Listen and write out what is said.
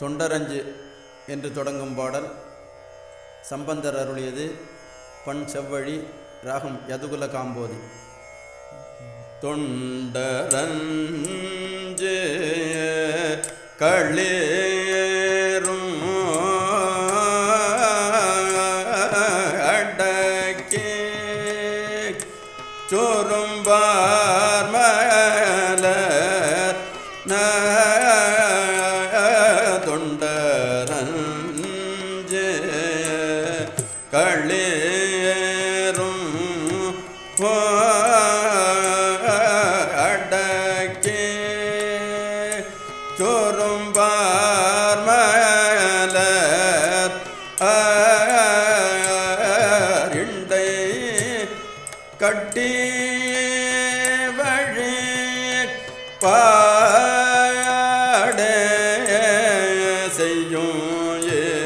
தொண்டரஞ்சு என்று தொடங்கும் பாடல். சம்பந்தர் அருளியது பண் செவ்வழி ராகம் யதுகுல காம்போதி. தொண்டரஞ்சு களேரும் அடக்கே சோறும்பார் மலர் களேரும் அடக்கே சோறும்பார் மலர் இண்டை கட்டி வழி பாட செய்யும் ஏ